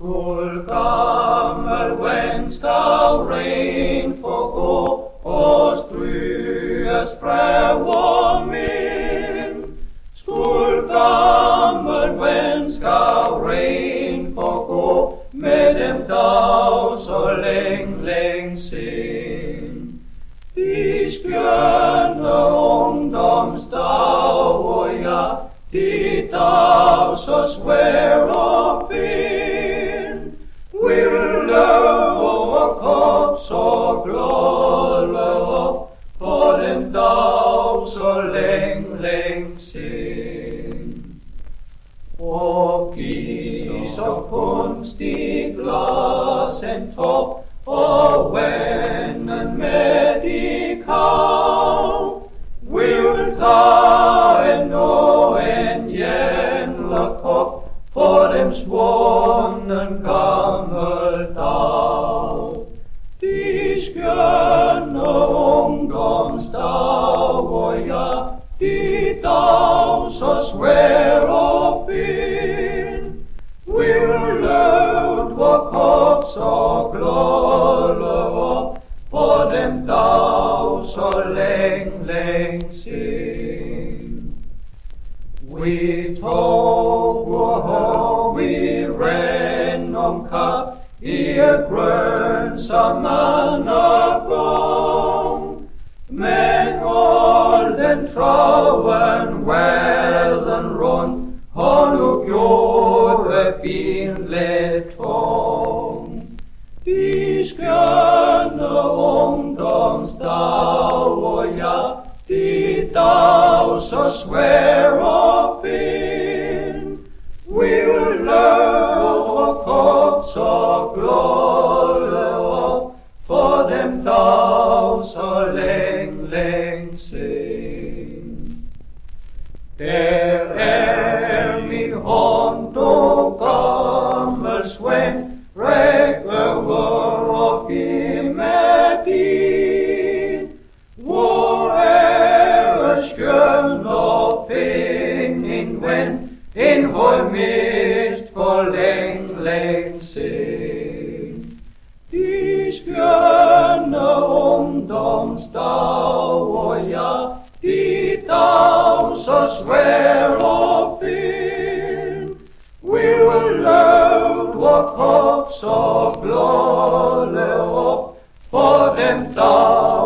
Skuldgammel, whence thou reign forgå og stryges fra vor mind. Skuldgammel, whence skal reign forgå med dem dag så længe, længe sind. De skjønne ungdomsdag, og ja, de dag så svær og fin. Så længe, længe sind. Og giv så kunstig glas en top, og vennen med de kav. Vil tage en og en jævla kop, for dem svunden Vil lød vor kop så glade op, for dem dag så længe, længe sin. Vi tog hvor vi ren om kap, i grøn som andre gång. Men all den traven væden rundt, har nu gjorde bin let tung. De skjønne ungdomsdag, og ja, de dag så svær og fin. Vil løve kop så glade op, for dem dag så længe, længe sen. Der er hånd, du gammel svend, ræk over og giv mig din. Hvor er skøn og find en ven, en høj mist svær og fin. Vil lød vor kop så glade op, for dem dag